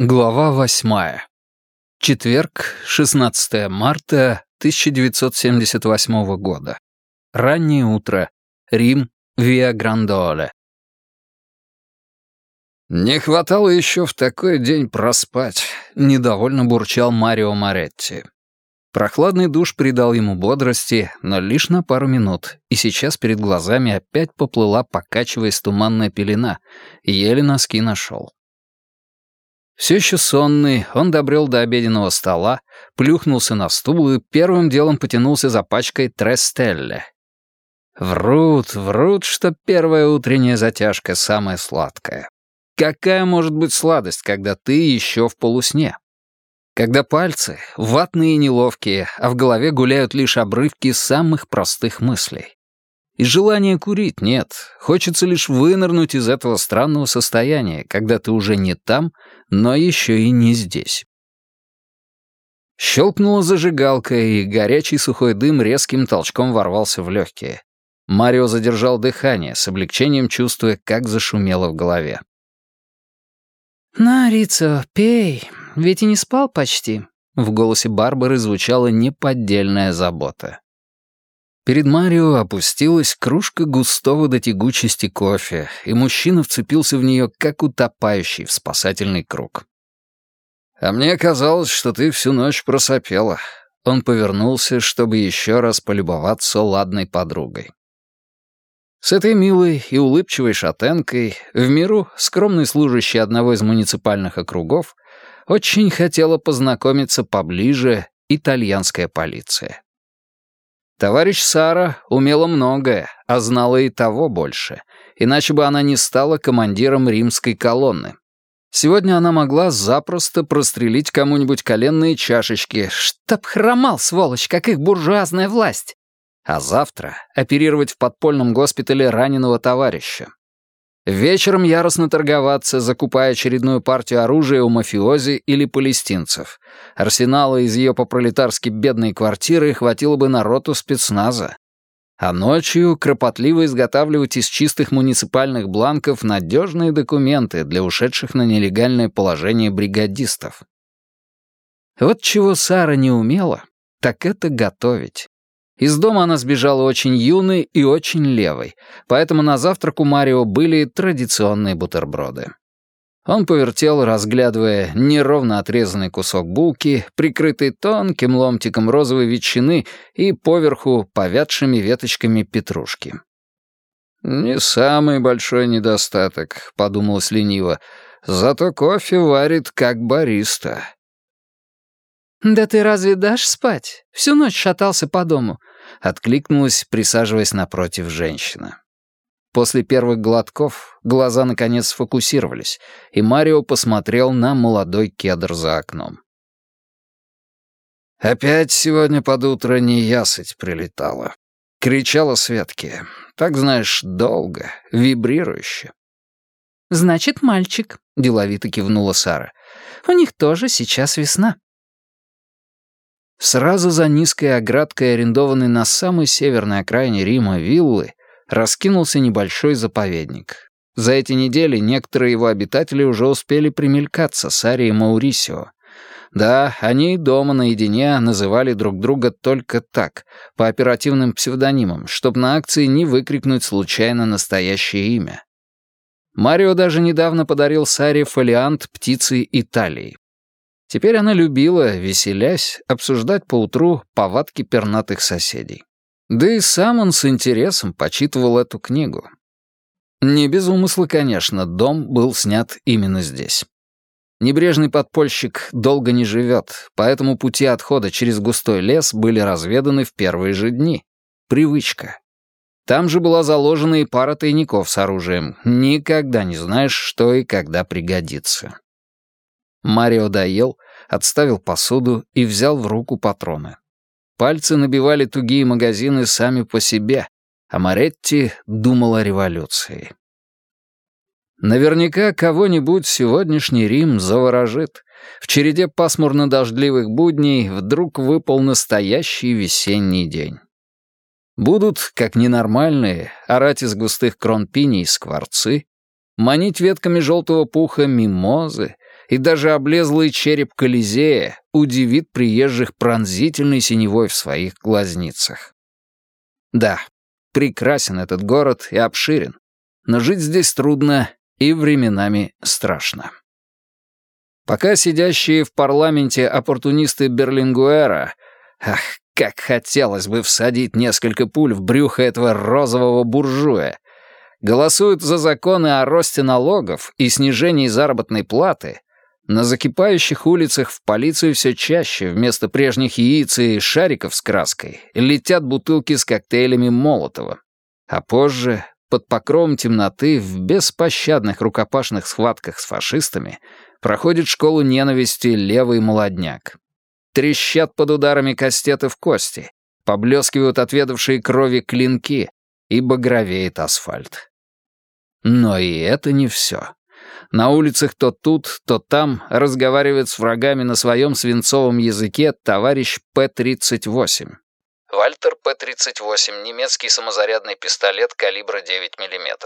Глава восьмая. Четверг, 16 марта 1978 года. Раннее утро. Рим, Виа Грандоле. «Не хватало еще в такой день проспать», — недовольно бурчал Марио Моретти. Прохладный душ придал ему бодрости, но лишь на пару минут, и сейчас перед глазами опять поплыла, покачиваясь туманная пелена, еле носки нашел. Все еще сонный, он добрел до обеденного стола, плюхнулся на стул и первым делом потянулся за пачкой Трестелле. Врут, врут, что первая утренняя затяжка самая сладкая. Какая может быть сладость, когда ты еще в полусне? Когда пальцы ватные и неловкие, а в голове гуляют лишь обрывки самых простых мыслей. И желания курить нет. Хочется лишь вынырнуть из этого странного состояния, когда ты уже не там, но еще и не здесь. Щелкнула зажигалка, и горячий сухой дым резким толчком ворвался в легкие. Марио задержал дыхание, с облегчением чувствуя, как зашумело в голове. «На, Рица, пей, ведь и не спал почти». В голосе Барбары звучала неподдельная забота. Перед Марио опустилась кружка густого до тягучести кофе, и мужчина вцепился в нее, как утопающий в спасательный круг. «А мне казалось, что ты всю ночь просопела». Он повернулся, чтобы еще раз полюбоваться ладной подругой. С этой милой и улыбчивой шатенкой, в миру скромной служащей одного из муниципальных округов, очень хотела познакомиться поближе итальянская полиция. Товарищ Сара умела многое, а знала и того больше, иначе бы она не стала командиром римской колонны. Сегодня она могла запросто прострелить кому-нибудь коленные чашечки, чтоб хромал, сволочь, как их буржуазная власть. А завтра оперировать в подпольном госпитале раненого товарища. Вечером яростно торговаться, закупая очередную партию оружия у мафиози или палестинцев. Арсенала из ее по-пролетарски бедной квартиры хватило бы на роту спецназа. А ночью кропотливо изготавливать из чистых муниципальных бланков надежные документы для ушедших на нелегальное положение бригадистов. Вот чего Сара не умела, так это готовить. Из дома она сбежала очень юной и очень левой, поэтому на завтрак у Марио были традиционные бутерброды. Он повертел, разглядывая неровно отрезанный кусок булки, прикрытый тонким ломтиком розовой ветчины и поверху повядшими веточками петрушки. «Не самый большой недостаток», — подумалось лениво. «Зато кофе варит как бариста». «Да ты разве дашь спать? Всю ночь шатался по дому. — откликнулась, присаживаясь напротив женщина. После первых глотков глаза наконец сфокусировались, и Марио посмотрел на молодой кедр за окном. «Опять сегодня под утро неясыть прилетала», — кричала Светке. «Так, знаешь, долго, вибрирующе». «Значит, мальчик», — деловито кивнула Сара. «У них тоже сейчас весна». Сразу за низкой оградкой, арендованной на самой северной окраине Рима виллы, раскинулся небольшой заповедник. За эти недели некоторые его обитатели уже успели примелькаться с Арией Маурисио. Да, они дома наедине называли друг друга только так, по оперативным псевдонимам, чтобы на акции не выкрикнуть случайно настоящее имя. Марио даже недавно подарил Саре фолиант птицы Италии. Теперь она любила, веселясь, обсуждать поутру повадки пернатых соседей. Да и сам он с интересом почитывал эту книгу. Не без умысла, конечно, дом был снят именно здесь. Небрежный подпольщик долго не живет, поэтому пути отхода через густой лес были разведаны в первые же дни. Привычка. Там же была заложена и пара тайников с оружием. Никогда не знаешь, что и когда пригодится. Марио доел, отставил посуду и взял в руку патроны. Пальцы набивали тугие магазины сами по себе, а Моретти думал о революции. Наверняка кого-нибудь сегодняшний Рим заворожит. В череде пасмурно-дождливых будней вдруг выпал настоящий весенний день. Будут, как ненормальные, орать из густых крон пиней скворцы, манить ветками желтого пуха мимозы, и даже облезлый череп Колизея удивит приезжих пронзительной синевой в своих глазницах. Да, прекрасен этот город и обширен, но жить здесь трудно и временами страшно. Пока сидящие в парламенте оппортунисты Берлингуэра, ах, как хотелось бы всадить несколько пуль в брюхо этого розового буржуя, голосуют за законы о росте налогов и снижении заработной платы, на закипающих улицах в полицию все чаще вместо прежних яиц и шариков с краской летят бутылки с коктейлями Молотова. А позже, под покровом темноты, в беспощадных рукопашных схватках с фашистами, проходит школу ненависти левый молодняк. Трещат под ударами кастетов кости, поблескивают отведавшие крови клинки, и багровеет асфальт. Но и это не все. На улицах то тут, то там разговаривает с врагами на своем свинцовом языке товарищ П-38. Вальтер П-38 — немецкий самозарядный пистолет калибра 9 мм.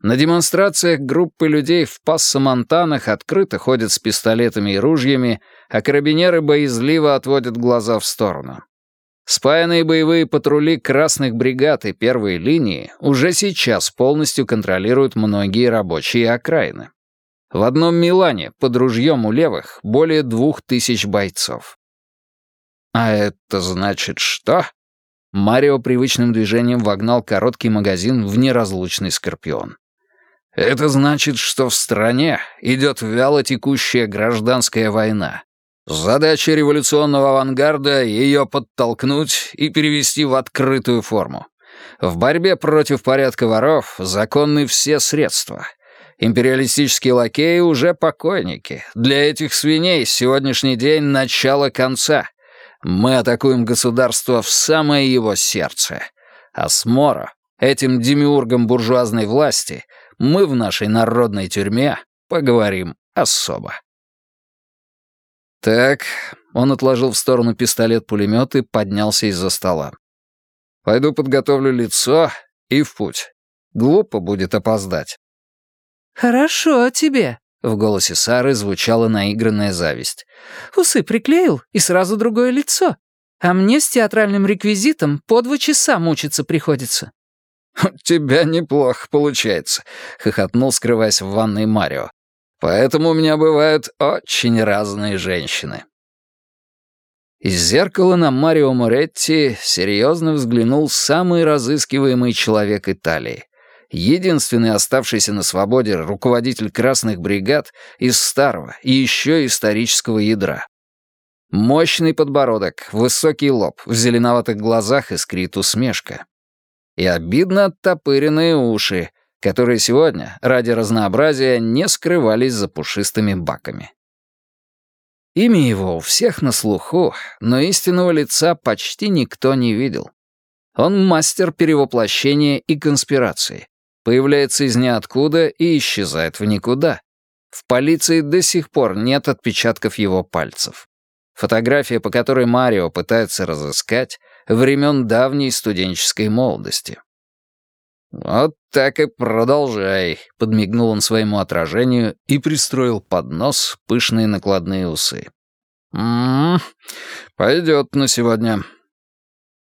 На демонстрациях группы людей в пассо-монтанах открыто ходят с пистолетами и ружьями, а карабинеры боязливо отводят глаза в сторону. Спаянные боевые патрули красных бригад и первой линии уже сейчас полностью контролируют многие рабочие окраины. В одном Милане под ружьем у левых более двух тысяч бойцов. А это значит что? Марио привычным движением вогнал короткий магазин в неразлучный скорпион. Это значит, что в стране идет вяло текущая гражданская война, Задача революционного авангарда — ее подтолкнуть и перевести в открытую форму. В борьбе против порядка воров законны все средства. Империалистические лакеи уже покойники. Для этих свиней сегодняшний день — начало конца. Мы атакуем государство в самое его сердце. А с Моро, этим демиургом буржуазной власти, мы в нашей народной тюрьме поговорим особо. «Так», — он отложил в сторону пистолет-пулемет и поднялся из-за стола. «Пойду подготовлю лицо и в путь. Глупо будет опоздать». «Хорошо тебе», — в голосе Сары звучала наигранная зависть. «Усы приклеил, и сразу другое лицо. А мне с театральным реквизитом по два часа мучиться приходится». «У тебя неплохо получается», — хохотнул, скрываясь в ванной Марио. Поэтому у меня бывают очень разные женщины. Из зеркала на Марио Моретти серьезно взглянул самый разыскиваемый человек Италии. Единственный оставшийся на свободе руководитель красных бригад из старого и еще исторического ядра. Мощный подбородок, высокий лоб, в зеленоватых глазах искрит усмешка. И обидно оттопыренные уши, которые сегодня, ради разнообразия, не скрывались за пушистыми баками. Имя его у всех на слуху, но истинного лица почти никто не видел. Он мастер перевоплощения и конспирации. Появляется из ниоткуда и исчезает в никуда. В полиции до сих пор нет отпечатков его пальцев. Фотография, по которой Марио пытается разыскать, времен давней студенческой молодости. «Вот так и продолжай», — подмигнул он своему отражению и пристроил под нос пышные накладные усы. «М-м, пойдет на сегодня».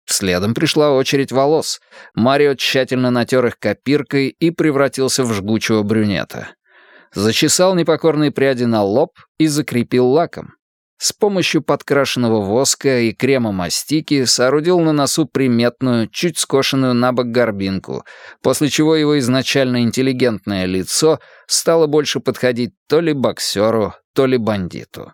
Следом пришла очередь волос. Марио тщательно натер их копиркой и превратился в жгучего брюнета. Зачесал непокорные пряди на лоб и закрепил лаком. С помощью подкрашенного воска и крема мастики соорудил на носу приметную, чуть скошенную на бок горбинку, после чего его изначально интеллигентное лицо стало больше подходить то ли боксеру, то ли бандиту.